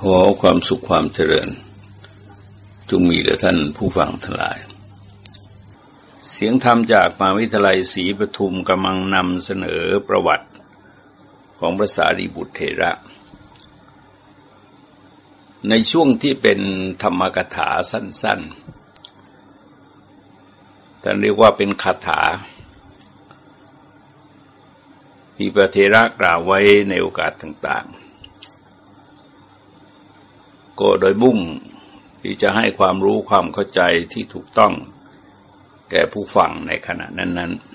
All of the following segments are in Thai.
ขอความสุขความเจริญจงมีแด่ท่านผู้ฟังทั้งหลาย เสียงธรรมจากมหาวิทยาลัยศรีปทุมกำลังนำเสนอประวัติของพระสารีบุตรเทระ ในช่วงที่เป็นธรรมกถาสั้นๆท่านเรียกว่าเป็นคาถา ที่พระเทระกล่าวไว้ในโอกาสต่างๆ ก็โดยบุ่งที่จะให้ความรู้ความเข้าใจที่ถูกต้องแก่ผู้ฟังในขณะนั้น ๆ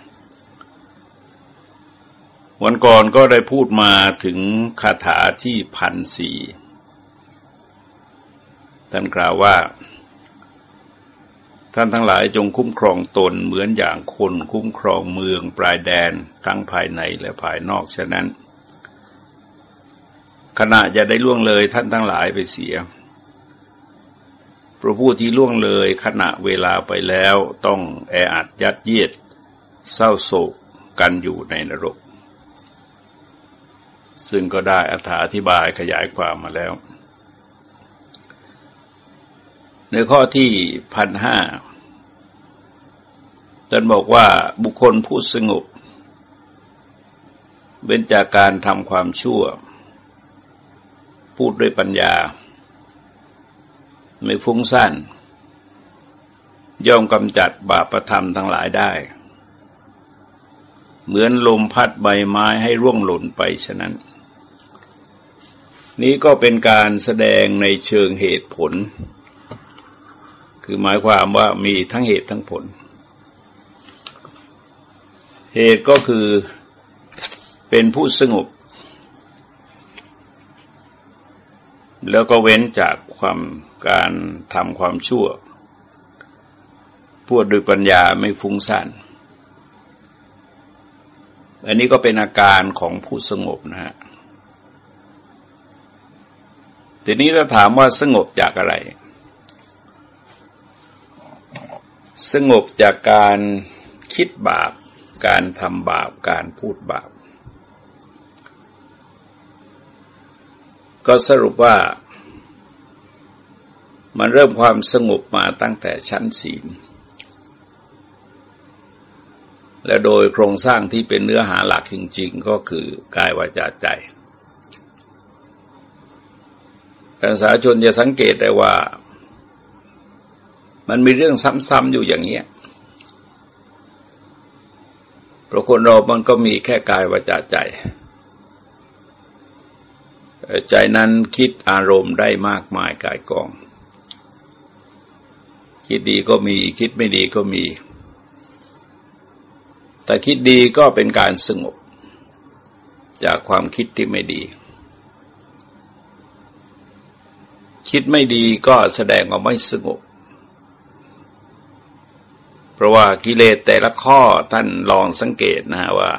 วันก่อนก็ได้พูดมาถึงคาถาที่พันสี่ท่านกล่าวว่า ท่านทั้งหลายจงคุ้มครองตนเหมือนอย่างคนคุ้มครองเมืองปลายแดนทั้งภายในและภายนอกฉะนั้น ขณะจะได้ล่วงเลยท่านทั้งหลายไปเสียพระผู้ที่ล่วงเลยขณะเวลาไปแล้วต้องแออัดยัดเยียด เศร้าโศกกันอยู่ในนรก ซึ่งก็ได้อธิบายขยายความมาแล้ว ในข้อที่พันห้าท่านบอกว่าบุคคลผู้สงบเว้นจากการทำความชั่ว พูดด้วยปัญญา ไม่ฟุ้งซ่านย่อมกำจัดบาปธรรมทั้งหลายได้ เหมือนลมพัดใบไม้ให้ร่วงหล่นไปฉะนั้น นี้ก็เป็นการแสดงในเชิงเหตุผล คือหมายความว่ามีทั้งเหตุทั้งผล เหตุก็คือเป็นผู้สงบ แล้วก็เว้นจากความการทำความชั่วพูดด้วยปัญญาไม่ฟุ้งซ่านอันนี้ก็เป็นอาการของผู้สงบนะฮะทีนี้เราถามว่าสงบจากอะไร สงบจากการคิดบาป การทำบาป การพูดบาป ก็สรุปว่า มันเริ่มความสงบมาตั้งแต่ชั้นศีล และโดยโครงสร้างที่เป็นเนื้อหาหลักจริง ๆ ก็คือกายวาจาใจแต่สาชนจะสังเกตได้ว่า มันมีเรื่องซ้ำๆอยู่อย่างเนี้ยเพราะคนเรามันก็มีแค่กายวาจาใจใจ ใจนั้นคิดอารมณ์ได้มากมายกายกอง คิดดีก็มีคิดไม่ดีก็มี แต่คิดดีก็เป็นการสงบ จากความคิดที่ไม่ดี คิดไม่ดีก็แสดงว่าไม่สงบ เพราะว่ากิเลสแต่ละข้อท่านลองสังเกตนะว่า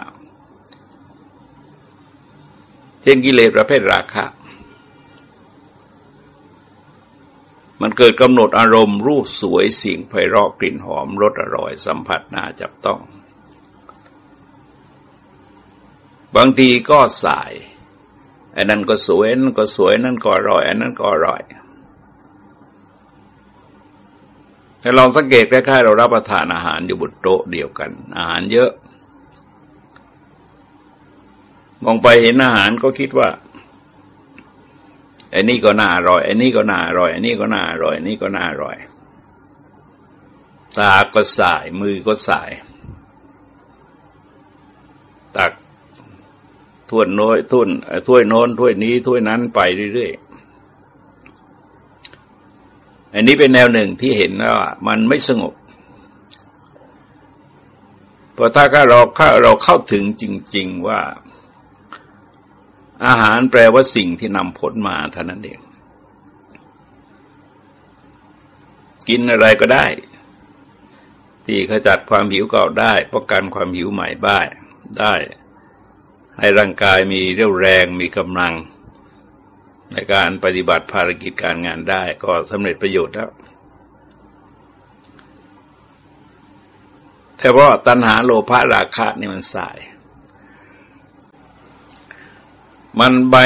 เช่นกิเลสประเภทราคะ มันเกิดกำหนดอารมณ์รูปสวยสิ่งไพเราะกลิ่นหอมรสอร่อยสัมผัสน่าจับต้อง บางทีก็สายอันนั้นก็สวยนั่นก็สวยนั่นก็อร่อยอันนั้นก็อร่อยถ้าลองสังเกตคล้ายๆเรารับประทานอาหารอยู่บนโต๊ะเดียวกัน อาหารเยอะ มองไปเห็นอาหารก็คิดว่าไอ้นี่ก็น่าอร่อยไอ้นี่ก็น่าอร่อยไอ้นี่ก็น่าอร่อยไอ้นี่ก็น่าอร่อย ตาก็สาย มือก็สาย ตักถ้วยโน้ยทุ่นถ้วยโน้นถ้วยนี้ถ้วยนั้นไปเรื่อยๆอันนี้เป็นแนวหนึ่งที่เห็นว่ามันไม่สงบพอถ้าเราเข้าเราเข้าถึงจริง ๆว่า อาหารแปลว่าสิ่งที่นำผลมาเท่านั้นเอง กินอะไรก็ได้ ที่ขจัดความหิวเก่าได้ป้องกันความหิวใหม่บ้าได้ ให้ร่างกายมีเรี่ยวแรงมีกำลัง ในการปฏิบัติภารกิจการงานได้ก็สำเร็จประโยชน์แล้วแต่ว่าะตัณหาโลภะราคะนี่มันสาย มันใบ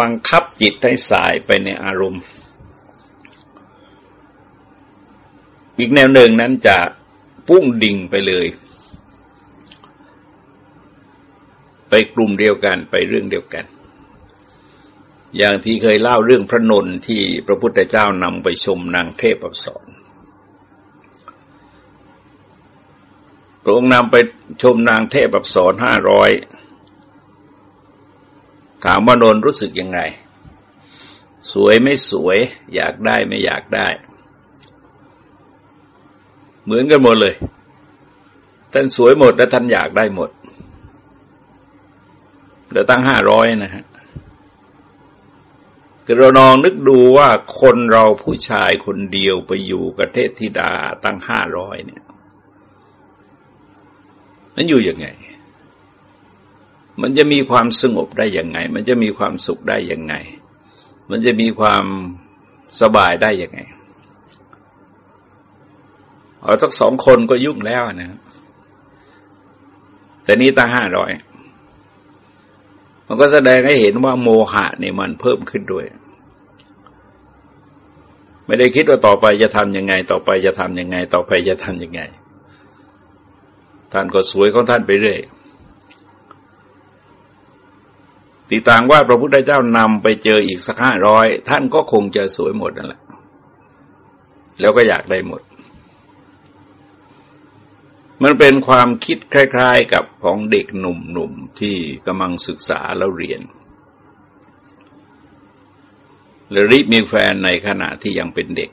บังคับจิตให้สายไปในอารมณ์ อีกแนวหนึ่งนั้นจะพุ่งดิ่งไปเลย ไปกลุ่มเดียวกันไปเรื่องเดียวกัน อย่างที่เคยเล่าเรื่องพระนนที่พระพุทธเจ้านำไปชมนางเทพอักษรพระองค์นำไปชมนางเทพอักษรห้าร้อย ถามว่านนรู้สึกยังไง สวยไม่สวย อยากได้ไม่อยากได้ เหมือนกันหมดเลย ท่านสวยหมดและท่านอยากได้หมดเดี๋ยวตั้งห้าร้อยนะฮะคือเรานองนึกดูว่าคนเราผู้ชายคนเดียวไปอยู่กับเทพธิดาตั้งห้าร้อยเนี่ยมันอยู่ยังไง มันจะมีความสงบได้ยังไง มันจะมีความสุขได้ยังไง มันจะมีความสบายได้ยังไง เอาสักสองคนก็ยุ่งแล้วนะ แต่นี้ตั้งห้าร้อยมันก็แสดงให้เห็นว่าโมหะเนี่ยมันเพิ่มขึ้นด้วย ไม่ได้คิดว่าต่อไปจะทำยังไง ต่อไปจะทำยังไง ต่อไปจะทำยังไง ท่านก็สวยของท่านไปเรื่อย ตีต่างว่าพระพุทธเจ้านำไปเจออีกสักห้าร้อยท่านก็คงจะสวยหมดนั่นแหละ แล้วก็อยากได้หมด มันเป็นความคิดคล้าย ๆ กับของเด็กหนุ่มๆที่กำลังศึกษาแล้วเรียนแล้วรีบมีแฟนในขณะที่ยังเป็นเด็ก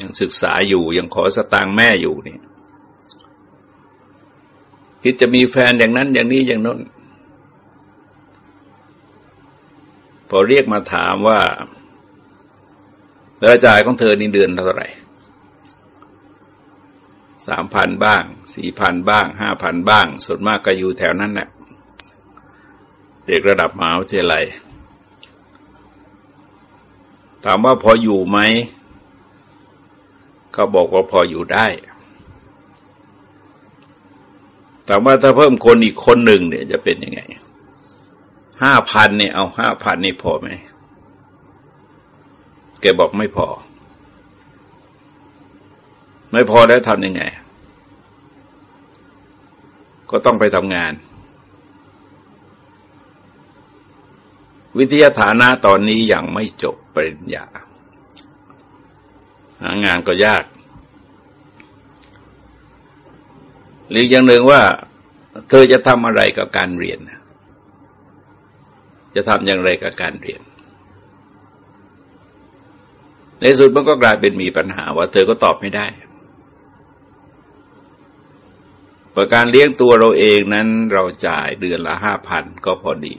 ยังศึกษาอยู่ยังขอสตางค์แม่อยู่นี่คิดจะมีแฟนอย่างนั้นอย่างนี้อย่างนั้น พอเรียกมาถามว่ารายจ่ายของเธอนี่เดือนเท่าไหร่สามพันบ้างสี่พันบ้างห้าพันบ้าง ส่วนมากก็อยู่แถวนั้นแหละเด็กระดับมหาวิทยาลัย ถามว่าพออยู่ไหมเขาบอกว่าพออยู่ได้ ถามว่าถ้าเพิ่มคนอีกคนหนึ่งเนี่ยจะเป็นยังไง ห้าพันเนี่ยเอาห้าพันนี่พอไหม แกบอกไม่พอ ไม่พอแล้วทำยังไง ก็ต้องไปทำงาน วิทยาฐานะตอนนี้ยังไม่จบปริญญา หางานก็ยากหรืออย่างหนึ่งว่า เธอจะทำอะไรกับการเรียน จะทำอย่างไรกับการเรียน ในสุดมันก็กลายเป็นมีปัญหาว่าเธอก็ตอบไม่ได้ประการเลี้ยงตัวเราเองนั้นเราจ่ายเดือนละห้าพันก็พอดี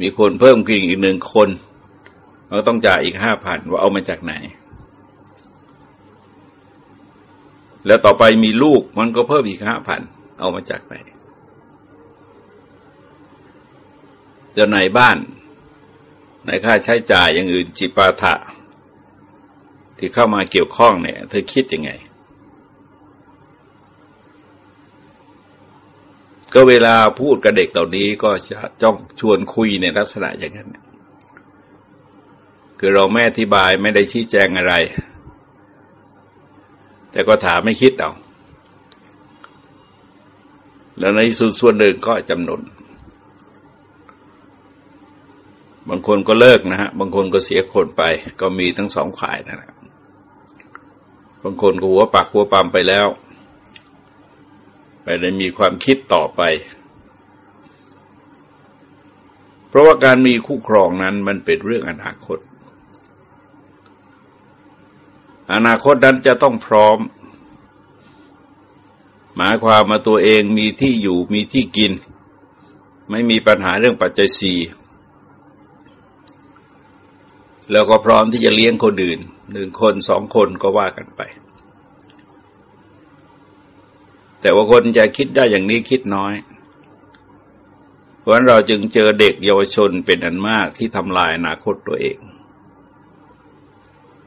มีคนเพิ่มขึ้นอีกหนึ่งคนเราต้องจ่ายอีกห้าพันว่าเอามาจากไหน แล้วต่อไปมีลูกมันก็เพิ่มอีกห้าพันเอามาจากไหน จะในบ้าน ในค่าใช้จ่ายอย่างอื่นจิปาถะ ที่เข้ามาเกี่ยวข้องเนี่ย เธอคิดยังไง ก็เวลาพูดกับเด็กเหล่านี้ก็จะจ้องชวนคุยในลักษณะอย่างนั้นคือเราไม่อธิบายไม่ได้ชี้แจงอะไร แต่ก็ถามไม่คิดเอาแล้วในส่วนส่วนหนึ่งก็จำนวน บางคนก็เลิกนะฮะ บางคนก็เสียคนไป ก็มีทั้งสองฝ่ายนะัะบางคนก็หัวปักหัวปามไปแล้ว ไปเลยมีความคิดต่อไป เพราะว่าการมีคู่ครองนั้นมันเป็นเรื่องอนาคต อนาคตนั้นจะต้องพร้อม หมายความมาตัวเองมีที่อยู่มีที่กิน ไม่มีปัญหาเรื่องปัจจัยสี่ แล้วก็พร้อมที่จะเลี้ยงคนอื่นหนึ่งคนสองคนก็ว่ากันไป แต่ว่าคนจะคิดได้อย่างนี้คิดน้อย เพราะฉะนั้นเราจึงเจอเด็กเยาวชนเป็นอันมากที่ทำลายอนาคตตัวเอง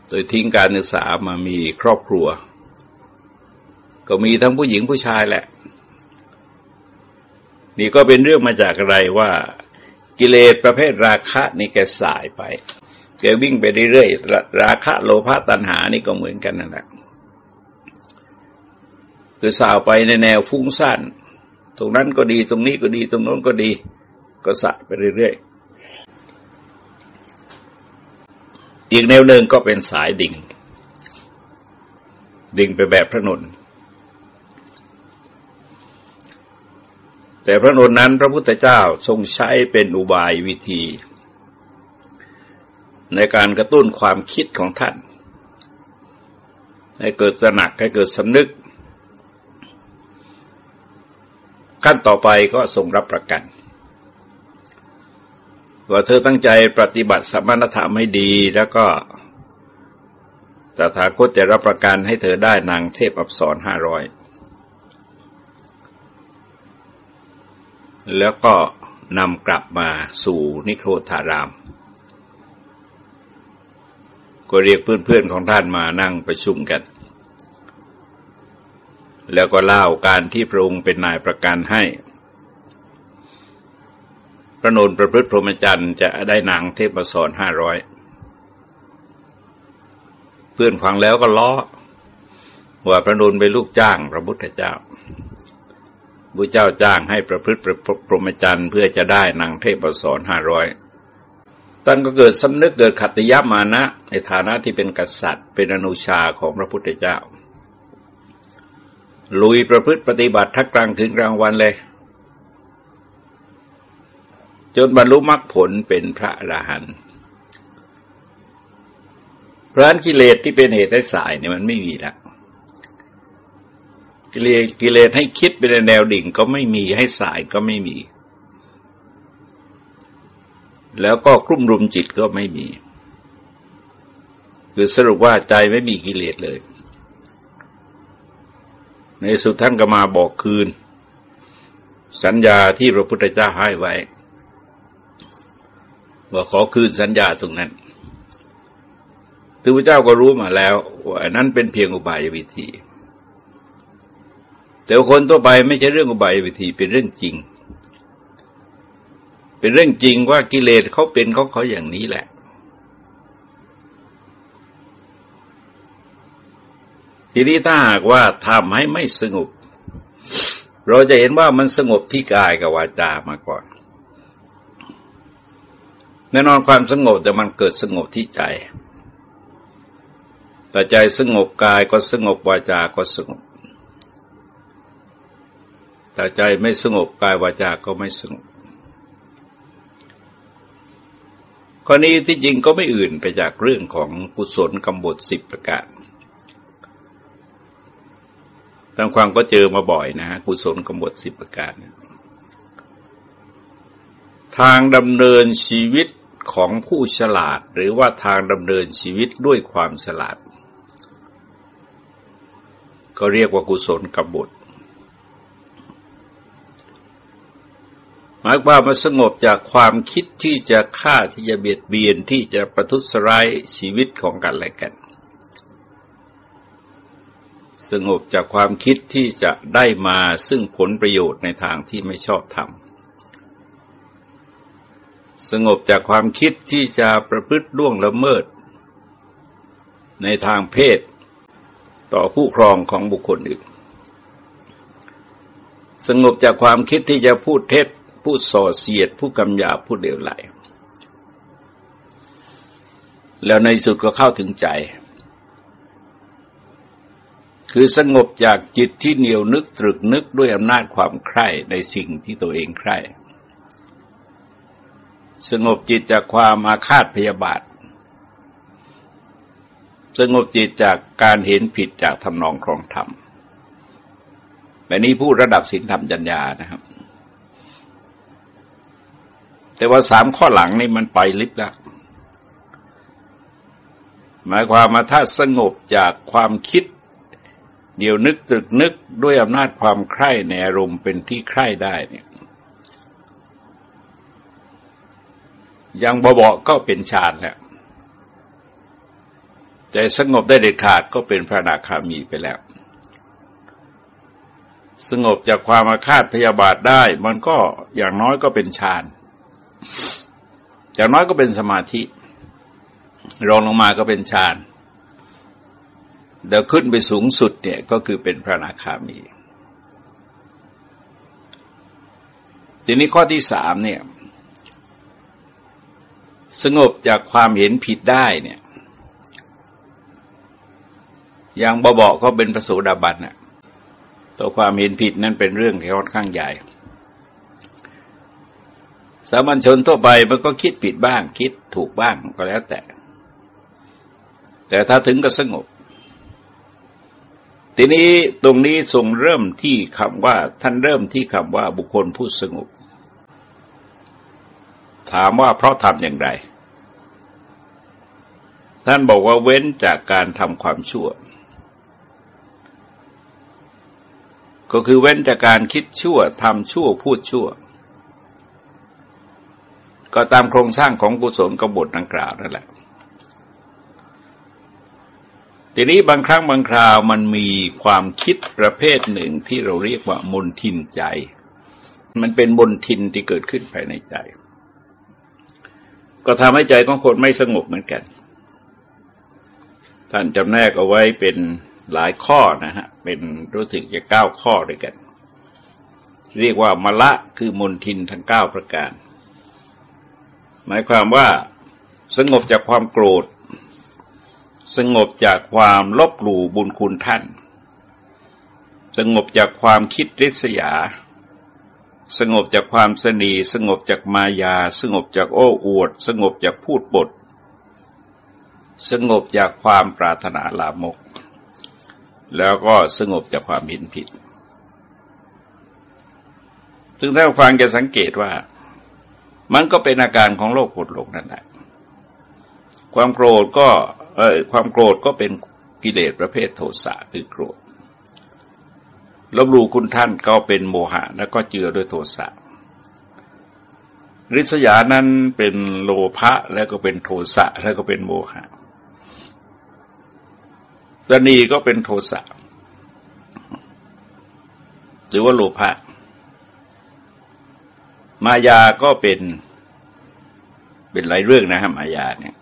โดยทิ้งการศึกษามามีครอบครัว ก็มีทั้งผู้หญิงผู้ชายแหละ นี่ก็เป็นเรื่องมาจากอะไรว่า กิเลสประเภทราคะนี่แกสายไป แกวิ่งไปเรื่อยๆราคะโลภะตัณหานี่ก็เหมือนกันนั่นแหละคือสาวไปในแนวฟุ้งซ่านตรงนั้นก็ดีตรงนี้ก็ดีตรงโน้นก็ดี ก็สายไปเรื่อยๆอีกแนวหนึ่งก็เป็นสายดิ่ง ดิ่งไปแบบพระนนท์แต่พระนนท์นั้นพระพุทธเจ้าทรงใช้เป็นอุบายวิธี ในการกระตุ้นความคิดของท่าน ให้เกิดสนักให้เกิดสำนึก ขั้นต่อไปก็ทรงรับประกันว่าเธอตั้งใจปฏิบัติสมณธรรมให้ดีแล้วก็ตถาคตจะรับประกันให้เธอได้นางเทพอับสรห้าร้อยแล้วก็นำกลับมาสู่นิโครธาราม ก็เรียกเพื่อนๆของท่านมานั่งประชุมกัน แล้วก็เล่าการที่พระองค์เป็นนายประกันให้ พระนนประพฤติพรหมจรรย์จะได้นางเทพสรห้าร้อยเพื่อนฟังแล้วก็ล้อ ว่าพระนนเป็นลูกจ้างพระพุทธเจ้าบุเจ้าจ้างให้ประพฤติพรหมจรรย์เพื่อจะได้นางเทพสอนห้าร้อย ท่านก็เกิดสำนึกเกิดขัติยมานะ ในฐานะที่เป็นกษัตริย์ เป็นอนุชาของพระพุทธเจ้า ลุยประพฤติปฏิบัติทักกลางคืนกลางวันเลย จนบรรลุมรรคผลเป็นพระอรหันต์พระนกิเลสที่เป็นเหตุให้สายเนี่ยมันไม่มีล้วกิเลสกิเลสให้คิดไปในแนวดิ่งก็ไม่มีให้สายก็ไม่มี แล้วก็กลุ่มรุมจิตก็ไม่มี คือสรุปว่าใจไม่มีกิเลสเลย ในสุดท่านก็มาบอกคืน สัญญาที่พระพุทธเจ้าให้ไว้ว่าขอคืนสัญญาตรงนั้นพระพุทธเจ้าก็รู้มาแล้วว่านั้นเป็นเพียงอุบายวิธี แต่คนทั่วไปไม่ใช่เรื่องอุบายวิธีเป็นเรื่องจริง เป็นเรื่องจริงว่ากิเลสเขาเป็นเขาเขาอย่างนี้แหละ ทีนี้ถ้าหากว่าทำให้ไม่สงบ เราจะเห็นว่ามันสงบที่กายกับวาจามาก่อน แน่นอนความสงบแต่มันเกิดสงบที่ใจแต่ใจสงบกายก็สงบวาจาก็สงบแต่ใจไม่สงบกายวาจาก็ไม่สงบ ข้อนี้ที่จริงก็ไม่อื่นไปจากเรื่องของกุศลกำบทสิบประการตามความก็เจอมาบ่อยนะฮะกุศลกำบทสิบประการ ทางดำเนินชีวิตของผู้ฉลาด หรือว่าทางดำเนินชีวิตด้วยความฉลาด ก็เรียกว่ากุศลกำบท หมายความมาสงบจากความคิดที่จะฆ่าที่จะเบียดเบียนที่จะประทุษร้ายชีวิตของกันและกัน สงบจากความคิดที่จะได้มาซึ่งผลประโยชน์ในทางที่ไม่ชอบทำสงบจากความคิดที่จะประพฤติล่วงละเมิด ในทางเพศ ต่อผู้ครองของบุคคลอื่น สงบจากความคิดที่จะพูดเท็จ ผู้ส่อเสียดผู้กำยาผู้เดียวไหล แล้วในสุดก็เข้าถึงใจ คือสงบจากจิตที่เหนียวนึกตรึกนึกด้วยอำนาจความใคร่ในสิ่งที่ตัวเองใคร่ สงบจิตจากความอาฆาตพยาบาท สงบจิตจากการเห็นผิดจากทำนองครองธรรมแบบนี้พูดระดับศีลธรรมจัญญานะครับ แต่ว่าสามข้อหลังนี่มันไปลิบแล้วหมายความมาถ้าสงบจากความคิด เดี๋ยวนึกตรึกนึกด้วยอำนาจความใคร่ในอารมณ์เป็นที่ใคร่ได้เนี่ยยังบบอกก็เป็นฌานแล้วแต่สงบได้เด็ดขาดก็เป็นพระนาคามีไปแล้ว สงบจากความอาฆาตพยาบาทได้ มันก็อย่างน้อยก็เป็นฌาน you จากน้อยก็เป็นสมาธิ รองลงมาก็เป็นฌานเดี๋ยวขึ้นไปสูงสุดเนี่ยก็คือเป็นพระนาคามี ทีนี้ข้อที่สามเนี่ย สงบจากความเห็นผิดได้เนี่ย อย่างบบอกก็เป็นประสูดาบันน่ะตัวความเห็นผิดนั่นเป็นเรื่องที่ค่อนข้างใหญ่ สามัญชนทั่วไปมันก็คิดผิดบ้าง คิดถูกบ้างก็แล้วแต่ แต่ถ้าถึงก็สงบ ทีนี้ตรงนี้ทรงเริ่มที่คำว่า ท่านเริ่มที่คำว่าบุคคลผู้สงบ ถามว่าเพราะทำอย่างไร ท่านบอกว่าเว้นจากการทำความชั่ว ก็คือเว้นจากการคิดชั่วทำชั่วพูดชั่ว ก็ตามโครงสร้างของกุศลกบฏดังกล่าวนั่นแหละ ทีนี้บางครั้งบางคราวมันมีความคิดประเภทหนึ่งที่เราเรียกว่ามนทินใจ มันเป็นมนทินที่เกิดขึ้นภายในใจ ก็ทำให้ใจของคนไม่สงบเหมือนกัน ท่านจำแนกเอาไว้เป็นหลายข้อนะฮะ เป็นรู้สึกจะเก้าข้อด้วยกัน เรียกว่ามละคือมนทินทั้งเก้าประการ หมายความว่าสงบจากความโกรธ สงบจากความลบหลู่บุญคุณท่าน สงบจากความคิดริษยา สงบจากความสนีสงบจากมายา สงบจากโอ้อวด สงบจากพูดบท สงบจากความปรารถนาลามก แล้วก็สงบจากความเห็นผิดซึ่งถ้าฟังจะสังเกตว่า มันก็เป็นอาการของโลกกดหลงนั่นแหละความโกรธก็เออความโกรธก็เป็นกิเลสประเภทโทสะคือโกรธลบลู่คุณท่านก็เป็นโมหะ แล้วก็เจือด้วยโทสะริษยานั้นเป็นโลภะแล้วก็เป็นโทสะแล้วก็เป็นโมหะตนีก็เป็นโทสะหรือว่าโลภะ มายาก็เป็นเป็นหลายเรื่องนะฮะมายาเนี่ย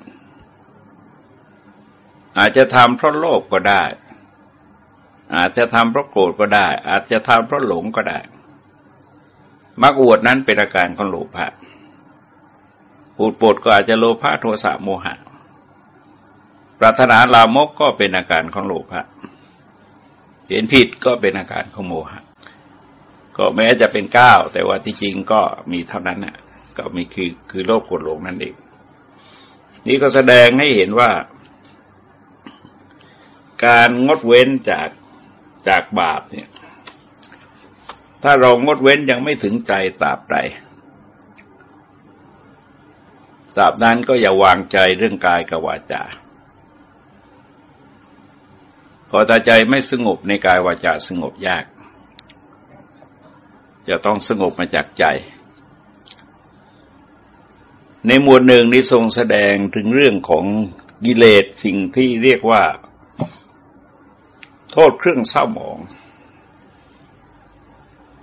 อาจจะทำเพราะโลภกก็ได้ อาจจะทำเพราะโกรธก็ได้ อาจจะทำเพราะหลงก็ได้มักอวดนั้นเป็นอาการของโลภะปูดปดก็อาจจะโลภะโทสะโมหะ ปรารถนาลามกก็เป็นอาการของโลภะเห็นผิดก็เป็นอาการของโมหะ ก็แม้จะเป็นเก้าแต่ว่าที่จริงก็มีเท่านั้นน่ะ ก็มีคือคือโลภโกรธหลงนั่นเอง นี่ก็แสดงให้เห็นว่า การงดเว้นจากจากบาปเนี่ย ถ้าเรางดเว้นยังไม่ถึงใจตราบใดตราบนั้นก็อย่าวางใจเรื่องกายกับวาจาพอตาใจไม่สงบในกายวาจาสงบยาก จะต้องสงบมาจากใจ ในหมวดหนึ่งนี้ทรงแสดงถึงเรื่องของกิเลสสิ่งที่เรียกว่า โทษเครื่องเศร้าหมอง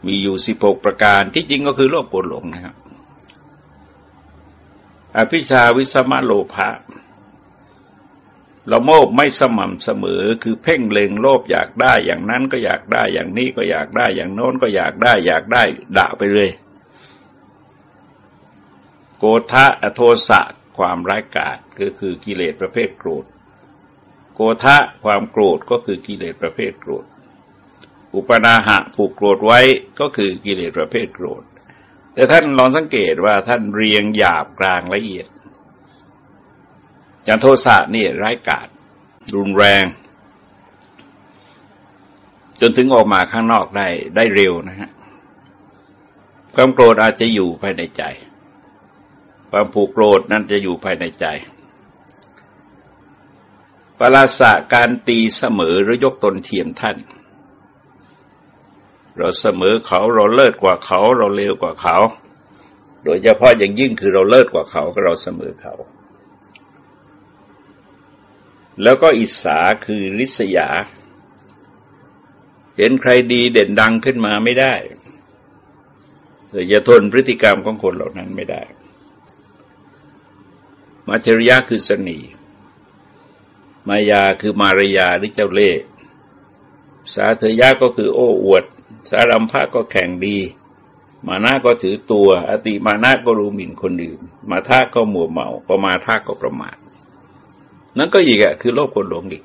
มีอยู่สิบหกประการที่จริงก็คือโลภโกรธหลงนะครับ อภิชาวิสมาโลภะ เราโมบไม่สม่ำเสมอคือเพ่งเล็งโลภอยากได้อย่างนั้นก็อยากได้อย่างนี้ก็อยากได้อย่างโน้นก็อยากได้ อยากได้ด่าไปเลย โกธะโทสะความร้ายกาจก็คือกิเลสประเภทโกรธ โกทะความโกรธก็คือกิเลสประเภทโกรธ อุปนาหะผูกโกรธไว้ก็คือกิเลสประเภทโกรธ แต่ท่านลองสังเกตว่าท่านเรียงหยาบกลางละเอียด อย่างโทสะนี่ร้ายกาจรุนแรง จนถึงออกมาข้างนอกได้ได้เร็วนะฮะความโกรธอาจจะอยู่ภายในใจ ความผูกโกรธนั้นจะอยู่ภายในใจปราศะการตีเสมอหรือยกตนเทียมท่าน เราเสมอเขาเราเลิศกว่าเขา เราเลวกว่าเขา โดยเฉพาะอย่างยิ่งคือเราเลิศกว่าเขาก็เราเสมอเขา แล้วก็อิสาคือริษยา เห็นใครดีเด่นดังขึ้นมาไม่ได้แต่จะทนพฤติกรรมของคนเหล่านั้นไม่ได้ มัจริยะคือสนีมายาคือมารยาหรือเจ้าเล่ห์สาเธยะก็คือโอ้อวด สารัมภะก็แข่งดี มานะก็ถือตัว อติมานะก็รู้หมิ่นคนอื่น มาท่าก็มัวเมาประมาท่าก็ประมาท นั่นก็อีกอะคือโลกคนหลงอีก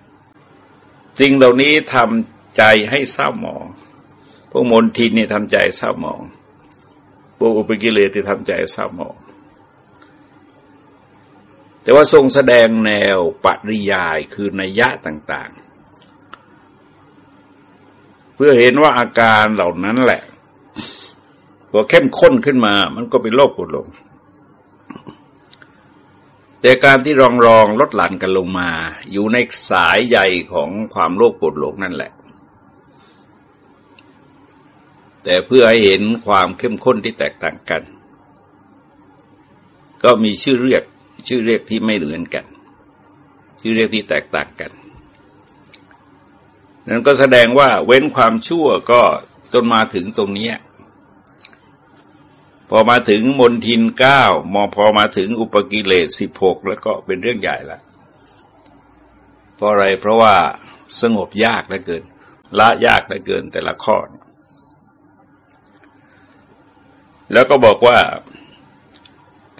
สิ่งเหล่านี้ทำใจให้เศร้าหมองพวกมนทินนี่ทำใจเศร้าหมองพวกอุปกิเลสที่ทำใจเศร้าหมอง แต่ว่าทรงแสดงแนวปริยายคือนัยยะต่าง ๆ เพื่อเห็นว่าอาการเหล่านั้นแหละพอเข้มข้นขึ้นมา มันก็เป็นโรคปวดหลง แต่การที่รองรองลดหลั่นกันลงมา อยู่ในสายใหญ่ของความโลภโกรธหลงนั่นแหละ แต่เพื่อให้เห็นความเข้มข้นที่แตกต่างกัน ก็มีชื่อเรียกชื่อเรียกที่ไม่เหมือนกัน ชื่อเรียกที่แตกต่างกัน นั้นก็แสดงว่าเว้นความชั่วก็จนมาถึงตรงนี้ พอมาถึงมนทินเก้ามอพอมาถึงอุปกิเลสสิบหกแล้วก็เป็นเรื่องใหญ่ละเพราะอะไรเพราะว่าสงบยากเหลือเกิน ละยากเหลือเกินแต่ละข้อ แล้วก็บอกว่า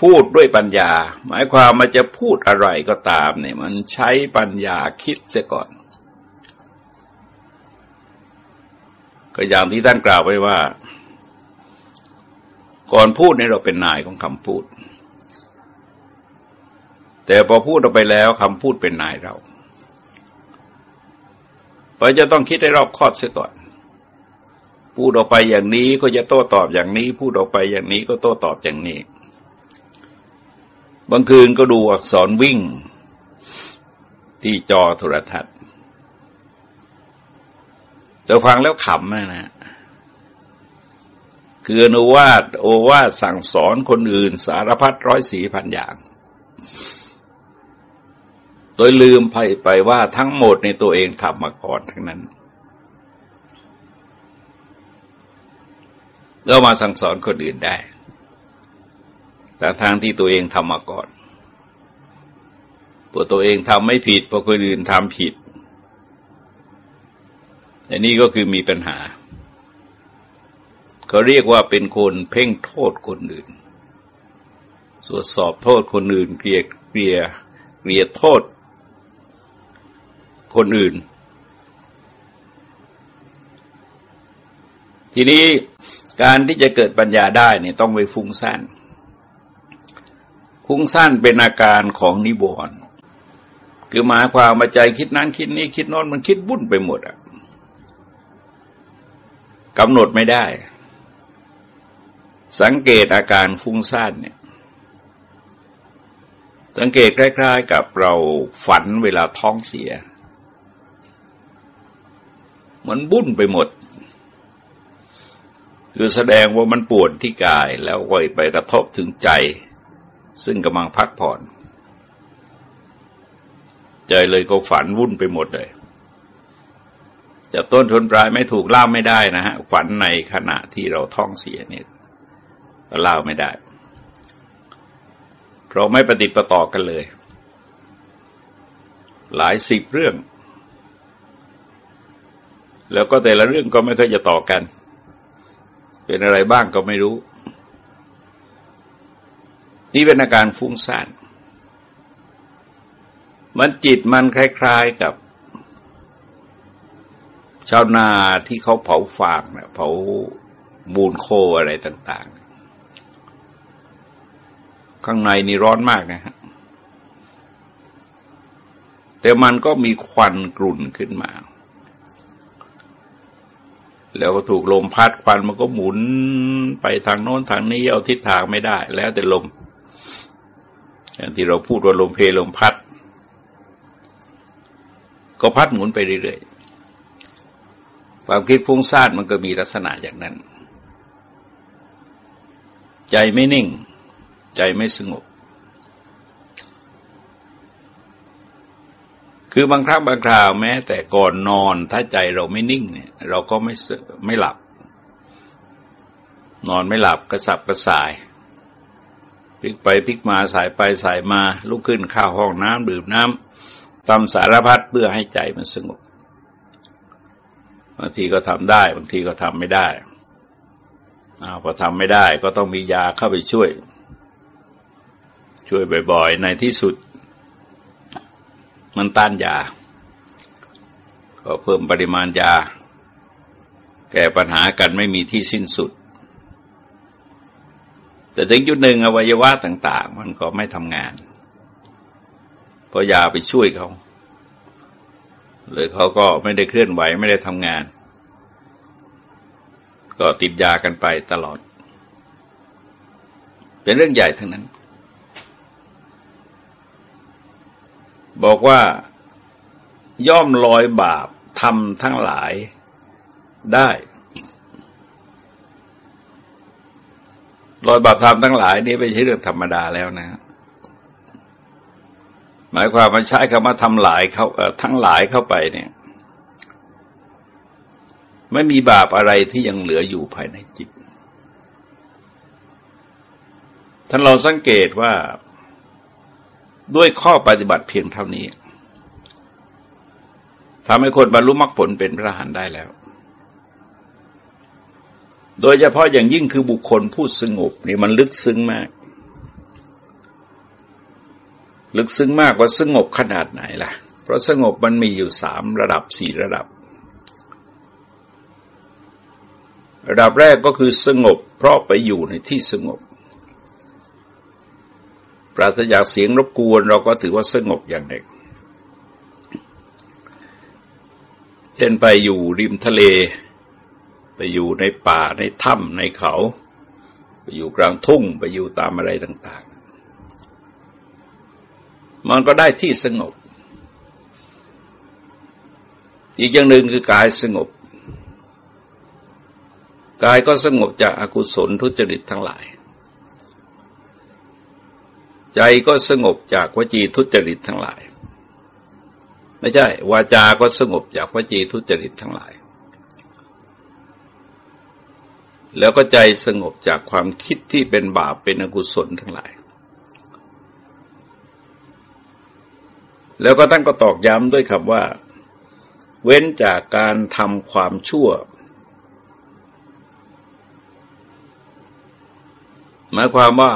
พูดด้วยปัญญา หมายความมันจะพูดอะไรก็ตามเนี่ยมันใช้ปัญญาคิดเสียก่อน ก็อย่างที่ท่านกล่าวไว้ว่า ก่อนพูดนี่เราเป็นนายของคำพูด แต่พอพูดออกไปแล้วคำพูดเป็นนายเราเราจะต้องคิดให้รอบคอบเสียก่อน พูดออกไปอย่างนี้ก็จะโต้ตอบอย่างนี้ พูดออกไปอย่างนี้ก็โต้ตอบอย่างนี้ บางคืนก็ดูอักษรวิ่ง ที่จอโทรทัศน์แต่ฟังแล้วขำนะนะ คืออนุวาตโอวาทสั่งสอนคนอื่นสารพัดร้อยสีพันอย่าง โดยลืมไปไปว่าทั้งหมดในตัวเองทำมาก่อนทั้งนั้นก็มาสั่งสอนคนอื่นได้ แต่ทางที่ตัวเองทำมาก่อนพอตัวเองทำไม่ผิดพอคนอื่นทำผิดอันนี้ก็คือมีปัญหา เขาเรียกว่าเป็นคนเพ่งโทษคนอื่นตรวจสอบโทษคนอื่นเกลียเกลียเกลียโทษ คนอื่น ทีนี้การที่จะเกิดปัญญาได้เนี่ยต้องไปฟุ้งซ่านฟุ้งซ่านเป็นอาการของนิวรณ์คือหมายความมาใจคิดนั้นคิดนี้คิดโน้นมันคิดวุ่นไปหมดอะกำหนดไม่ได้ สังเกตอาการฟุ้งซ่านเนี่ย สังเกตคล้ายๆกับเราฝันเวลาท้องเสีย มันบุ้นไปหมด คือแสดงว่ามันปวดที่กายแล้วก็ไปกระทบถึงใจ ซึ่งกำลังพักผ่อน ใจเลยก็ฝันวุ่นไปหมดเลยจะต้นทนปลายไม่ถูกล่ามไม่ได้นะฮะฝันในขณะที่เราท้องเสียเนี่ย ก็เล่าไม่ได้ เพราะไม่ปฏิปต่อกันเลย หลายสิบเรื่อง แล้วก็แต่ละเรื่องก็ไม่เคยจะต่อกัน เป็นอะไรบ้างก็ไม่รู้ นี่เป็นอาการฟุ้งซ่านมันจิตมันคล้าย ๆกับ ชาวนาที่เขาเผาฟางนะเผามูลโคอะไรต่าง ๆ ข้างในนี่ร้อนมากนะฮะแต่มันก็มีควันกลุ่นขึ้นมา แล้วก็ถูกลมพัดควันมันก็หมุนไปทางโน้นทางนี้เอาทิศทางไม่ได้ แล้วแต่ลม อย่างที่เราพูดว่าลมเพลลมพัด ก็พัดหมุนไปเรื่อยๆ ความคิดฟุ้งซ่านมันก็มีลักษณะอย่างนั้น ใจไม่นิ่ง ใจไม่สงบ คือบางครั้งบางคราวแม้แต่ก่อนนอนถ้าใจเราไม่นิ่งเนี่ย เราก็ไม่ไม่หลับ นอนไม่หลับกระสับกระส่ายพลิกไปพลิกมาสายไปสายมาลุกขึ้นข้าวห้องน้ำดื่มน้ำทำสารพัดเพื่อให้ใจมันสงบบางทีก็ทำได้ บางทีก็ทำไม่ได้อาพอทำไม่ได้ก็ต้องมียาเข้าไปช่วย ช่วยบ่อยๆ ในที่สุด มันต้านยา ก็เพิ่มปริมาณยา แก้ปัญหากันไม่มีที่สิ้นสุด แต่ถึงจุดหนึ่งอวัยวะต่าง ๆ มันก็ไม่ทำงาน เพราะยาไปช่วยเขาหรือเขาก็ไม่ได้เคลื่อนไหวไม่ได้ทำงาน ก็ติดยากันไปตลอด เป็นเรื่องใหญ่ทั้งนั้น บอกว่าย่อมลอยบาปทำทั้งหลายได้ ลอยบาปทำทั้งหลายนี่ไม่ใช่เรื่องธรรมดาแล้วนะ หมายความว่าใช้คำว่าทำหลายเขาทั้งหลายเข้าไปเนี่ย ไม่มีบาปอะไรที่ยังเหลืออยู่ภายในจิตท่านเราสังเกตว่า ด้วยข้อปฏิบัติเพียงเท่านี้ทำให้คนบรรลุมรรคผลเป็นพระหันได้แล้ว โดยเฉพาะอย่างยิ่งคือบุคคลผู้สงบนี่มันลึกซึ้งมาก ลึกซึ้งมากว่าสงบขนาดไหนล่ะ เพราะสงบมันมีอยู่สามระดับสี่ระดับ ระดับแรกก็คือสงบ เพราะไปอยู่ในที่สงบ ปราศจากเสียงรบกวนเราก็ถือว่าสงบอย่างหนึ่งเช่นไปอยู่ริมทะเล ไปอยู่ในป่าในถ้ำในเขา ไปอยู่กลางทุ่งไปอยู่ตามอะไรต่าง ๆ มันก็ได้ที่สงบ อีกอย่างหนึ่งคือกายสงบกายก็สงบจากอากุศลทุจริตทั้งหลาย ใจก็สงบจากวจีทุจริตทั้งหลาย ไม่ใช่ วาจาก็สงบจากวจีทุจริตทั้งหลาย แล้วก็ใจสงบจากความคิดที่เป็นบาปเป็นอกุศลทั้งหลาย แล้วก็ท่านก็ตอกย้ำด้วยคำว่า เว้นจากการทำความชั่วหมายความว่า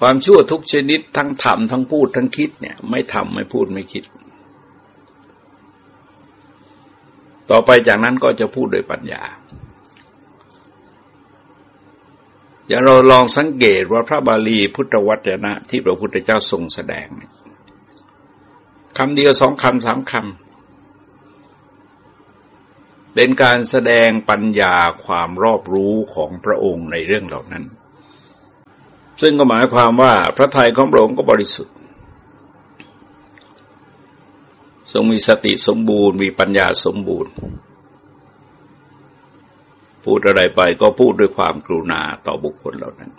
ความชั่วทุกชนิดทั้งทำทั้งพูดทั้งคิดเนี่ย ไม่ทำไม่พูดไม่คิด ต่อไปจากนั้นก็จะพูดโดยปัญญา อย่าเราลองสังเกตว่าพระบาลีพุทธวจนะ ที่พระพุทธเจ้าทรงแสดงคำเดียวสองคำสามคำเป็นการแสดงปัญญาความรอบรู้ของพระองค์ในเรื่องเหล่านั้น ซึ่งก็หมายความว่าพระทัยของพระองค์ก็บริสุทธิ์ ทรงมีสติสมบูรณ์ มีปัญญาสมบูรณ์ พูดอะไรไปก็พูดด้วยความกรุณาต่อบุคคลเหล่านั้น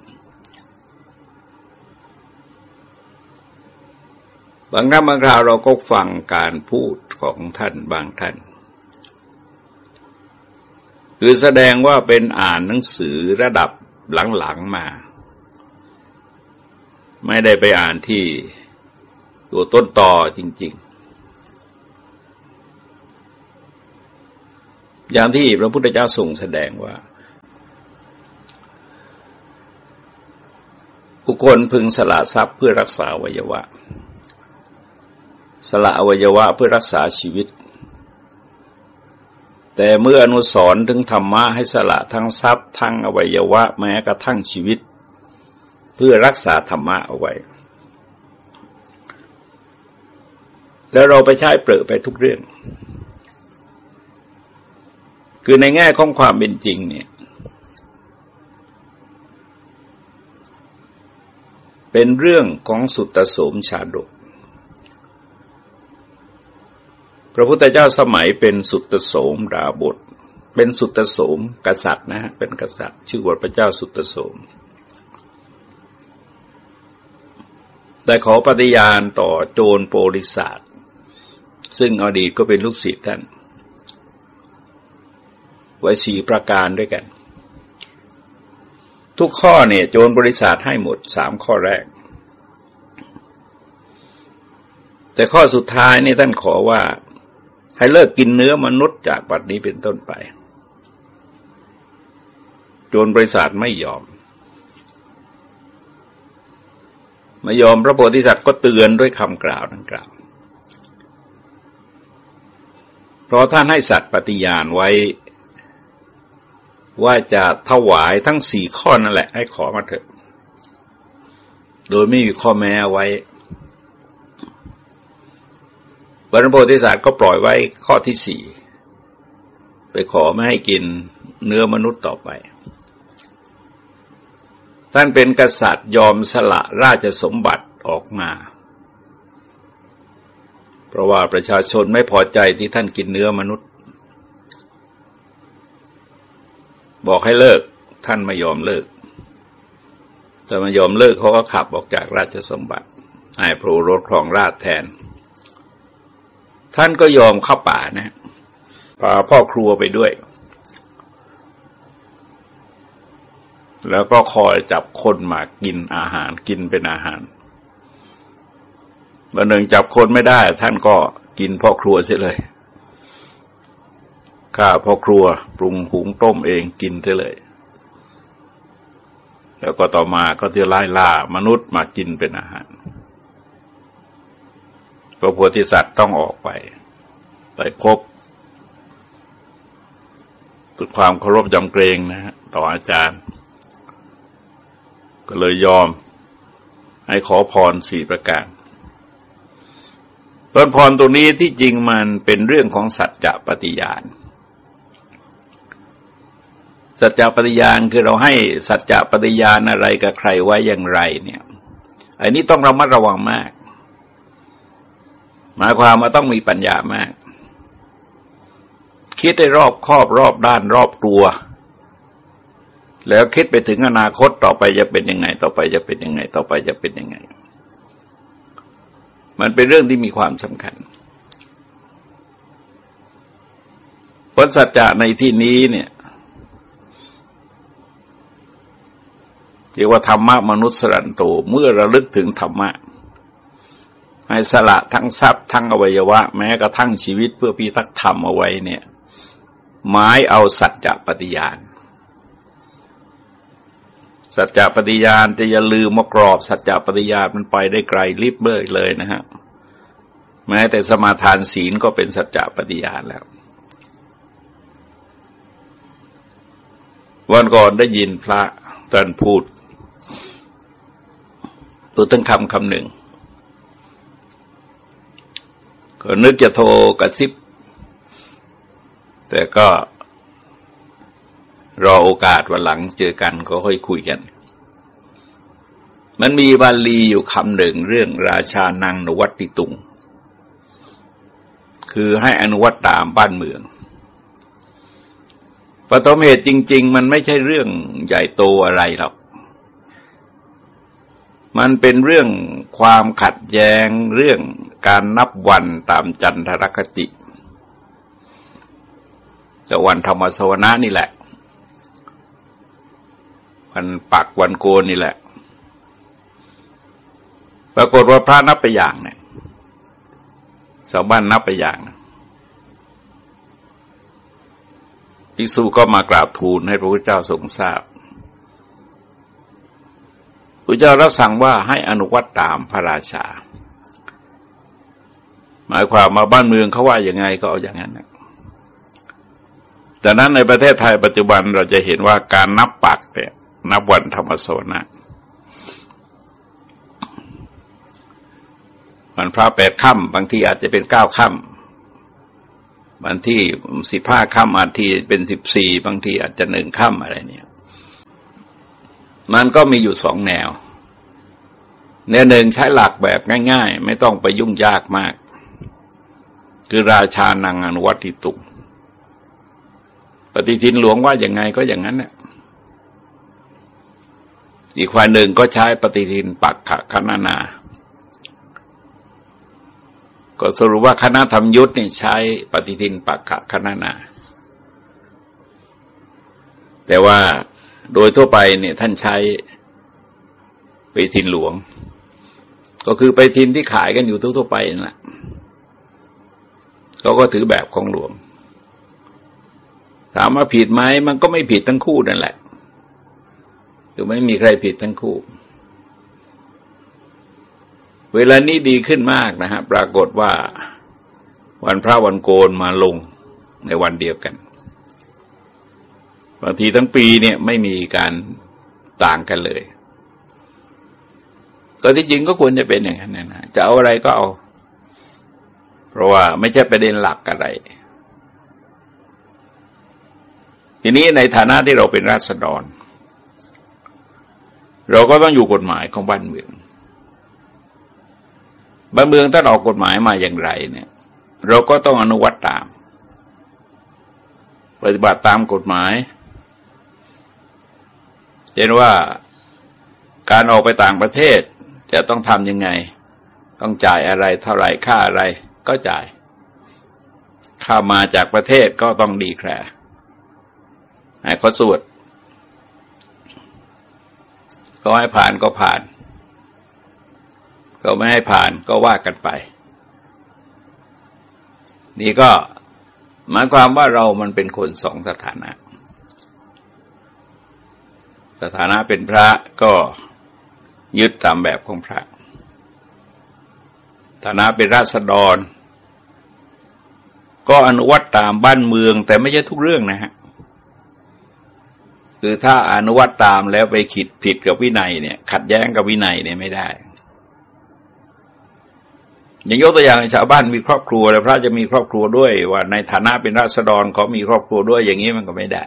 บางครั้งบางคราวเราก็ฟังการพูดของท่านบางท่าน คือแสดงว่าเป็นอ่านหนังสือระดับหลังๆมา ไม่ได้ไปอ่านที่ตัวต้นต่อจริง ๆ อย่างที่พระพุทธเจ้าทรงแสดงว่าบุคคลพึงสละทรัพย์เพื่อรักษาวัยวะ สละอวัยวะเพื่อรักษาชีวิต แต่เมื่ออนุสรถึงธรรมะให้สละทั้งทรัพย์ทั้งอวัยวะแม้กระทั่งชีวิต เพื่อรักษาธรรมะเอาไว้ แล้วเราไปใช้เปลือไปทุกเรื่อง คือในแง่ของความเป็นจริงเนี่ยเป็นเรื่องของสุตโสมชาดก พระพุทธเจ้าสมัยเป็นสุตโสมดาบท เป็นสุตโสมกษัตริย์นะฮะเป็นกษัตริย์ ชื่อว่าพระเจ้าสุตโสม แต่ขอปฏิญาณต่อโจรโปลิศาสซึ่งอดีตก็เป็นลูกศิษย์ท่าน ไว้สี่ประการด้วยกัน ทุกข้อเนี่ยโจรบริษัทให้หมดสามข้อแรก แต่ข้อสุดท้ายนี่ท่านขอว่า ให้เลิกกินเนื้อมนุษย์จากบัดนี้เป็นต้นไป โจรบริษัทไม่ยอม ไม่ยอมพระโพธิสัตว์ก็เตือนด้วยคำกล่าวดังกล่าว เพราะท่านให้สัตว์ปฏิญาณไว้ ว่าจะถวายทั้งสี่ข้อนั่นแหละ ให้ขอมาเถอะ โดยไม่มีข้อแม้ไว้พระโพธิสัตว์ก็ปล่อยไว้ข้อที่สี่ไปขอไม่ให้กินเนื้อมนุษย์ต่อไป ท่านเป็นกษัตริย์ยอมสละราชสมบัติออกมา เพราะว่าประชาชนไม่พอใจที่ท่านกินเนื้อมนุษย์ บอกให้เลิกท่านไม่ยอมเลิก แต่ไม่ยอมเลิกเขาก็ขับออกจากราชสมบัติให้พระรถครองราชแทน ท่านก็ยอมเข้าป่านะพาพ่อครัวไปด้วย แล้วก็คอยจับคนมากินอาหารกินเป็นอาหารวันหนึ่งจับคนไม่ได้ ท่านก็กินพ่อครัวเสียเลยข้าพ่อครัวปรุงหุงต้มเองกินได้เลย แล้วก็ต่อมาก็ที่ไล่ล่ามนุษย์มากินเป็นอาหารพระโพธิสัตว์ต้องออกไป ไปพบตุดความเคารพจำเกรงนะฮะต่ออาจารย์ ก็เลยยอมให้ขอพรสี่ประการตอนพรตรงนี้ที่จริงมันเป็นเรื่องของสัจจะปฏิญาณ สัจจะปฏิญาณคือเราให้สัจจะปฏิญาณอะไรกับใครไว้อย่างไรเนี่ยอันนี้ต้องระมัดระวังมาก หมายความว่าต้องมีปัญญามาก คิดได้รอบครอบรอบด้านรอบตัว แล้วคิดไปถึงอนาคตต่อไปจะเป็นยังไง ต่อไปจะเป็นยังไง ต่อไปจะเป็นยังไง มันเป็นเรื่องที่มีความสำคัญผลสัจจะในที่นี้เนี่ยเรียกว่าธรรมะมนุษย์สรันโตเมื่อระลึกถึงธรรมะให้สละทั้งทรัพย์ทั้งอวัยวะ แม้กระทั่งชีวิตเพื่อพิทักษ์ธรรมเอาไว้เนี่ยหมายเอาสัจจะปฏิญาณ สัจจะปฏิญาณจะอย่าลืมมากรอบ สัจจะปฏิญาณมันไปได้ไกลลิบเลยเลยนะฮะแม้แต่สมาทานศีลก็เป็นสัจจะปฏิญาณแล้ว วันก่อนได้ยินพระท่านพูดตัวตั้งคำคำหนึ่ง ก็นึกจะโทรกระซิบ แต่ก็ รอโอกาสวันหลังเจอกันก็ค่อยคุยกัน มันมีบาลีอยู่คำหนึ่งเรื่องราชานังนวัติตุง คือให้อนุวัตตามบ้านเมืองปฐมเหตุจริง ๆ มันไม่ใช่เรื่องใหญ่โตอะไรหรอก มันเป็นเรื่องความขัดแย้งเรื่องการนับวันตามจันทรคติจะวันธรรมสวนะนี่แหละ วันปักวันโกนนี่แหละ ปรากฏว่าพระนับไปอย่างเนี่ยสาวบ้านนับไปอย่างภิกษุก็มากราบทูลให้พระพุทธเจ้าทรงทราบพระเจ้ารับสั่งว่าให้อนุวัตตามพระราชา หมายความมาบ้านเมืองเขาว่าอย่างไงก็เอาอย่างนั้นนะแต่นั้นในประเทศไทยปัจจุบันเราจะเห็นว่าการนับปักเนี่ย นับวันธรรมโซนะวันพระแปดค่ำบางทีอาจจะเป็นเก้าค่ำบางที่สิบห้าค่ำบางทีเป็นสิบสี่บางทีอาจจะหนึ่งค่ำอะไรเนี่ย มันก็มีอยู่สองแนว แนวหนึ่งใช้หลักแบบง่าย ๆ ไม่ต้องไปยุ่งยากมาก คือราชานังอนุวัติตุปฏิทินหลวงว่าอย่างไงก็อย่างนั้นเนี่ย อีกฝ่ายหนึ่งก็ใช้ปฏิทินปักขะคณนา ก็สรุปว่าคณะธรรมยุทธ์นี่ใช้ปฏิทินปักขะคณนา แต่ว่าโดยทั่วไปเนี่ยท่านใช้ไปทินหลวง ก็คือไปทินที่ขายกันอยู่ทั่วๆไปนั่นแหละเขาก็ถือแบบของหลวง ถามว่าผิดไหมมันก็ไม่ผิดทั้งคู่นั่นแหละ คือไม่มีใครผิดทั้งคู่ เวลานี้ดีขึ้นมากนะฮะ ปรากฏว่าวันพระวันโกนมาลงในวันเดียวกัน บางทีทั้งปีเนี่ยไม่มีการต่างกันเลย ก็ที่จริงก็ควรจะเป็นอย่างนั้นนะจะเอาอะไรก็เอา เพราะว่าไม่ใช่ประเด็นหลักอะไร ทีนี้ในฐานะที่เราเป็นราษฎร เราก็ต้องอยู่กฎหมายของบ้านเมือง บ้านเมืองถ้าออกกฎหมายมาอย่างไรเนี่ย เราก็ต้องอนุวัตตาม ปฏิบัติตามกฎหมายเช่นว่าการออกไปต่างประเทศจะต้องทำยังไง ต้องจ่ายอะไรเท่าไรค่าอะไรก็จ่าย ข้ามาจากประเทศก็ต้องดีแคร์ให้เขาสวด ก็ให้ผ่านก็ผ่าน ก็ไม่ให้ผ่านก็ว่ากันไป นี่ก็หมายความว่าเรามันเป็นคนสองสถานะ สถานะเป็นพระก็ยึดตามแบบของพระฐานะเป็นราษฎร ก็อนุวัตตามบ้านเมือง แต่ไม่ใช่ทุกเรื่องนะฮะ คือถ้าอนุวัตตามแล้วไปขิดผิดกับวินัยเนี่ย ขัดแย้งกับวินัยเนี่ยไม่ได้ อย่างยกตัวอย่างชาวบ้านมีครอบครัว แล้วพระจะมีครอบครัวด้วย ว่าในฐานะเป็นราษฎรเขามีครอบครัวด้วยอย่างนี้มันก็ไม่ได้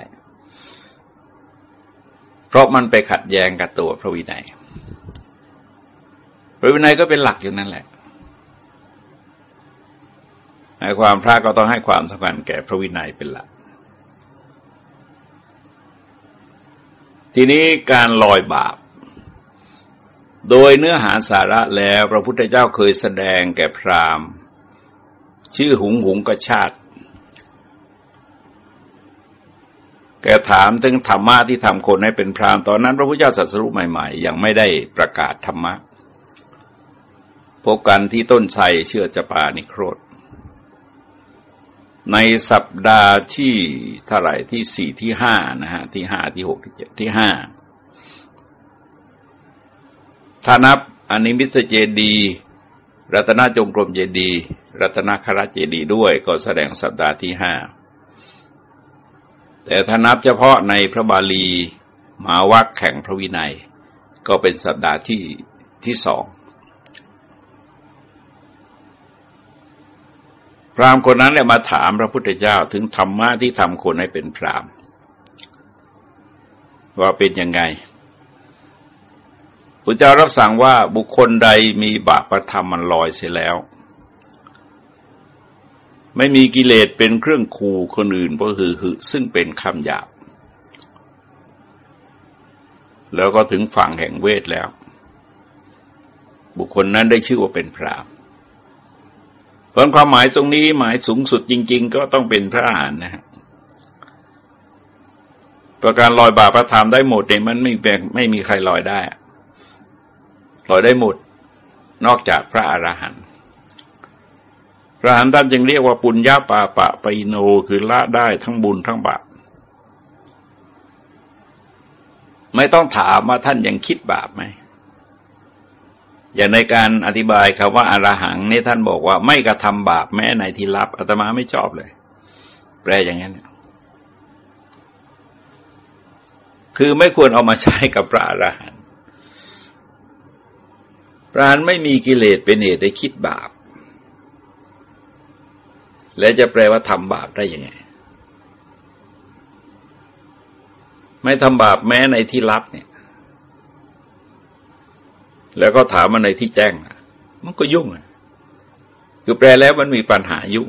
เพราะมันไปขัดแย้งกับตัวพระวินัย พระวินัยก็เป็นหลักอยู่นั่นแหละในความพระก็ต้องให้ความสำคัญแก่พระวินัยเป็นหลัก ทีนี้การลอยบาป โดยเนื้อหาสาระแล้วพระพุทธเจ้าเคยแสดงแก่พราหมณ์ ชื่อหุงหุงกชาติ แกถามถึงธรรมะที่ทำคนให้เป็นพราหมณ์ตอนนั้น พระพุทธเจ้าสัสรุปใหม่ๆ ยังไม่ได้ประกาศธรรมะพบกันที่ต้นไทรเชื่อจะปานิโครธ ในสัปดาห์ที่เท่าไหร่ที่สี่ที่ห้านะฮะที่ห้าที่หกที่เจ็ดที่ห้าถ้านับอนิมิสเจดีรัตนจงกรมเจดีรัตนคราเจดีด้วยก็แสดงสัปดาห์ที่ห้าแต่ถ้านับเฉพาะในพระบาลีมาวักแข่งพระวินัย ก็เป็นสัปดาห์ที่ที่สอง พรามคนนั้นเลยมาถามพระพุทธเจ้าถึงธรรมะที่ทำคนให้เป็นพรามว่าเป็นยังไงพระเจ้ารับสั่งว่าบุคคลใดมีบาปประธรรมมันลอยเสียแล้ว ไม่มีกิเลสเป็นเครื่องขู่คนอื่นก็คือหึซึ่งเป็นคำหยาบ แล้วก็ถึงฝั่งแห่งเวทแล้ว บุคคลนั้นได้ชื่อว่าเป็นพราม ผลความหมายตรงนี้หมายสูงสุดจริง ๆ ก็ต้องเป็นพระอรหันต์นะฮะประการลอยบาปประธรรมได้หมดเนี่ยมันไม่แบ่งไม่มีใครลอยได้ลอยได้หมด นอกจากพระอรหันต์พระอรหันต์ท่านจึงเรียกว่าปุญญาปาปะไปโนคือละได้ทั้งบุญทั้งบาปไม่ต้องถามว่าท่านยังคิดบาปไหม อย่างในการอธิบายคำว่าอารหังนี่ท่านบอกว่าไม่กระทำบาปแม้ในที่ลับอาตมาไม่ชอบเลย แปลอย่างนั้นคือไม่ควรเอามาใช้กับพระอรหันต์พรานไม่มีกิเลสเป็นเหตุได้คิดบาป และจะแปลว่าทำบาปได้ยังไง ไม่ทำบาปแม้ในที่ลับเนี่ย แล้วก็ถามมาในที่แจ้ง มันก็ยุ่งคือแปลแล้วมันมีปัญหายุ่ง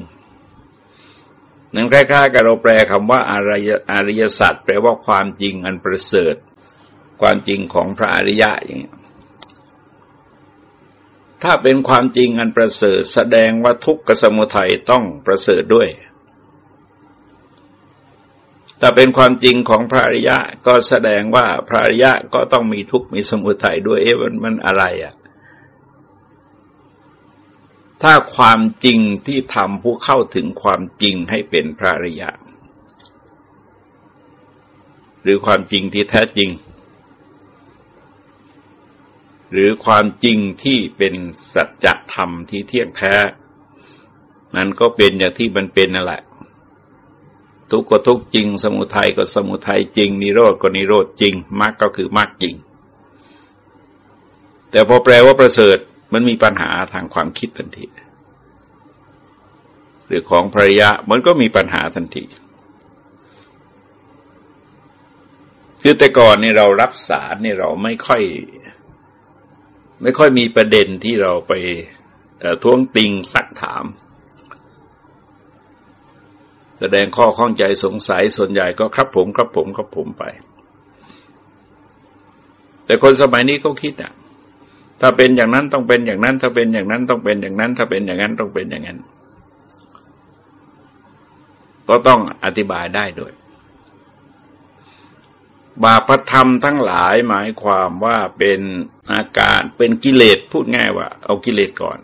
นั่นคล้ายๆกับเราแปลคำว่าอารยอริยสัจแปลว่าความจริงอันประเสริฐ ความจริงของพระอริยะอย่างนี้ถ้าเป็นความจริงอันประเสริฐ แสดงว่าทุกขสมุทัยต้องประเสริฐด้วย แต่เป็นความจริงของพระอริยะก็แสดงว่าพระอริยะก็ต้องมีทุกข์มีสมุทัยด้วยเอ๊ะมันมันอะไรอะ่ะ ถ้าความจริงที่ทำผู้เข้าถึงความจริงให้เป็นพระอริยะ หรือความจริงที่แท้จริง หรือความจริงที่เป็นสัจธรรมที่เที่ยงแท้ นั้นก็เป็นอย่างที่มันเป็นนั่นแหละ ทุกข์ก็ทุกข์จริง สมุทัยก็สมุทัยจริง นิโรธก็นิโรธจริงมรรคก็คือมรรคจริง แต่พอแปลว่าประเสริฐมันมีปัญหาทางความคิดทันทีหรือของภรรยะมันก็มีปัญหาทันทีคือแต่ก่อนนี่เรารับสารนี่เราไม่ค่อย ไม่ค่อยมีประเด็นที่เราไปท้วงติงสักถาม แสดงข้อข้องใจสงสัยส่วนใหญ่ก็ครับผมครับผมครับผมไป แต่คนสมัยนี้ก็คิดอะ ถ้าเป็นอย่างนั้นต้องเป็นอย่างนั้น ถ้าเป็นอย่างนั้นต้องเป็นอย่างนั้น ถ้าเป็นอย่างนั้นต้องเป็นอย่างนั้น ก็ต้องอธิบายได้ด้วย บาปธรรมทั้งหลายหมายความว่าเป็นอาการเป็นกิเลสพูดง่ายว่า เอากิเลสก่อน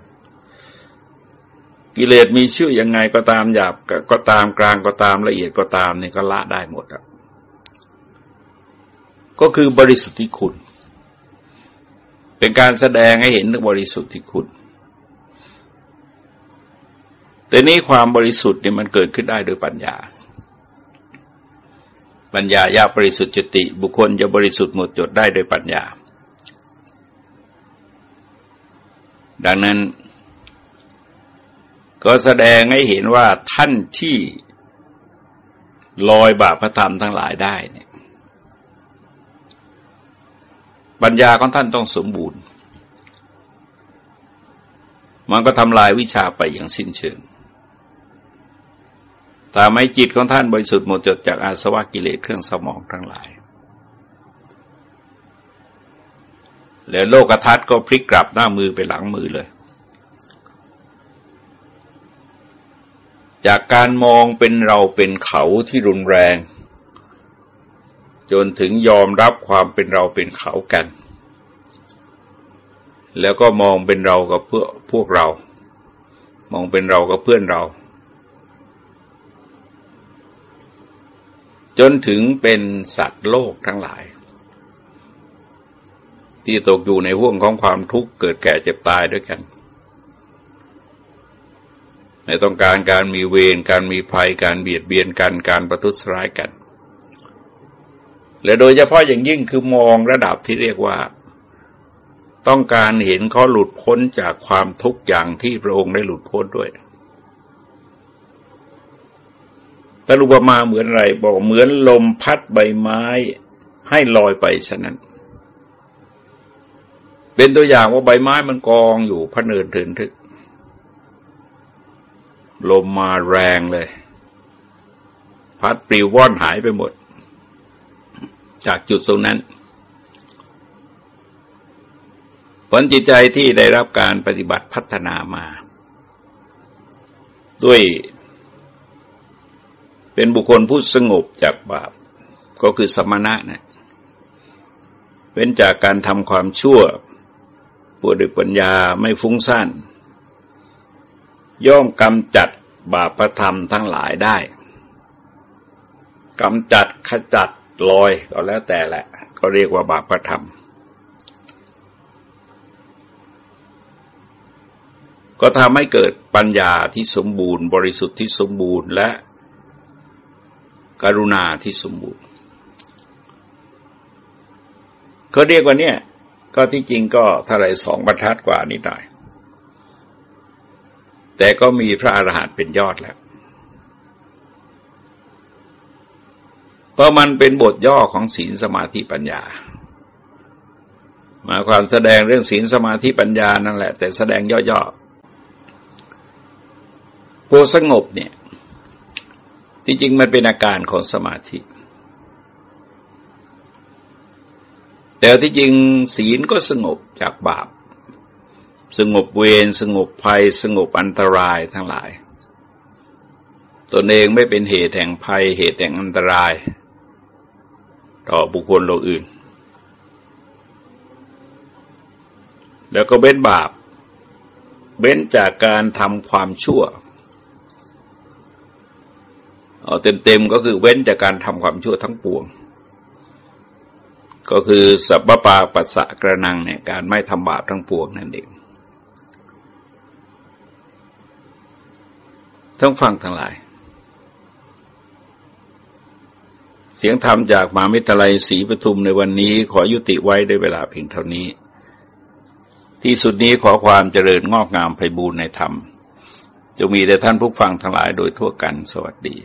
กิเลสมีชื่อยังไงก็ตามหยาบก็ตามกลางก็ตามละเอียดก็ตามนี่ก็ละได้หมดครับก็คือบริสุทธิคุณ เป็นการแสดงให้เห็นถึงบริสุทธิคุณ แต่นี้ความบริสุทธิ์เนี่ยมันเกิดขึ้นได้โดยปัญญา ปัญญายาบริสุทธิ์จติ บุคคลจะบริสุทธิ์หมดจดได้โดยปัญญา ดังนั้น ก็แสดงให้เห็นว่าท่านที่ลอยบาปพระธรรมทั้งหลายได้เนี่ยปัญญาของท่านต้องสมบูรณ์ มันก็ทำลายวิชาไปอย่างสิ้นเชิงแต่ไม่จิตของท่านบริสุทธิ์หมดจดจากอาสวะกิเลสเครื่องสมองทั้งหลาย แล้วโลกทัศน์ก็พลิกกลับหน้ามือไปหลังมือเลย จากการมองเป็นเราเป็นเขาที่รุนแรง จนถึงยอมรับความเป็นเราเป็นเขากัน แล้วก็มองเป็นเรากับเพื่อพวกเรา มองเป็นเรากับเพื่อนเรา จนถึงเป็นสัตว์โลกทั้งหลาย ที่ตกอยู่ในห่วงของความทุกข์เกิดแก่เจ็บตายด้วยกัน ไม่ต้องการการมีเวรการมีภัยการเบียดเบียนกันการประทุษร้ายกัน และโดยเฉพาะอย่างยิ่งคือมองระดับที่เรียกว่า ต้องการเห็นเขาหลุดพ้นจากความทุกข์อย่างที่พระองค์ได้หลุดพ้นด้วยพระรูปมาเหมือนอะไรบอกเหมือนลมพัดใบไม้ให้ลอยไปฉะนั้น เป็นตัวอย่างว่าใบไม้มันกองอยู่พระเนินเถินทึก ลมมาแรงเลย พัดปลิวว่อนหายไปหมด จากจุดตรงนั้นผลจิตใจที่ได้รับการปฏิบัติพัฒนามา ด้วย เป็นบุคคลผู้สงบจากบาป ก็คือสมณะนะเป็นจากการทำความชั่วปวดด้วยปัญญาไม่ฟุ้งซ่าน ย่อมกำจัดบาปธรรมทั้งหลายได้กำจัดขจัดลอยก็แล้วแต่แหละ ก็เรียกว่าบาปธรรม ก็ทำให้เกิดปัญญาที่สมบูรณ์ บริสุทธิ์ที่สมบูรณ์และกรุณาที่สมบูรณ์เขาเรียกว่าเนี่ย ก็ที่จริงก็เท่าไรสองบรรทัดกว่านิดหน่อย แต่ก็มีพระอรหันต์เป็นยอดแล้วเพราะมันเป็นบทย่อของศีลสมาธิปัญญามาความแสดงเรื่องศีลสมาธิปัญญานั่นแหละ แต่แสดงย่อๆโพสงบเนี่ยที่จริงมันเป็นอาการของสมาธิ แต่ที่จริงศีลก็สงบจากบาป สงบเวรสงบภัย สงบอันตรายทั้งหลาย ตนเองไม่เป็นเหตุแห่งภัยเหตุแห่งอันตราย ต่อบุคคลโลกอื่น แล้วก็เบ้นบาป เบ้นจากการทำความชั่วเอาเต็มๆก็คือเว้นจากการทำความชั่วทั้งปวง ก็คือสัพปาปัสสะกระนังเนี่ยการไม่ทำบาปทั้งปวงนั่นเอง ทั้งฟังทั้งหลาย เสียงธรรมจากมหาวิทยาลัยศรีปทุมในวันนี้ขอยุติไว้ด้วยเวลาเพียงเท่านี้ ที่สุดนี้ขอความเจริญงอกงามไพบูรณ์ในธรรม จะมีแด่ท่านผู้ฟังทั้งหลายโดยทั่วกันสวัสดี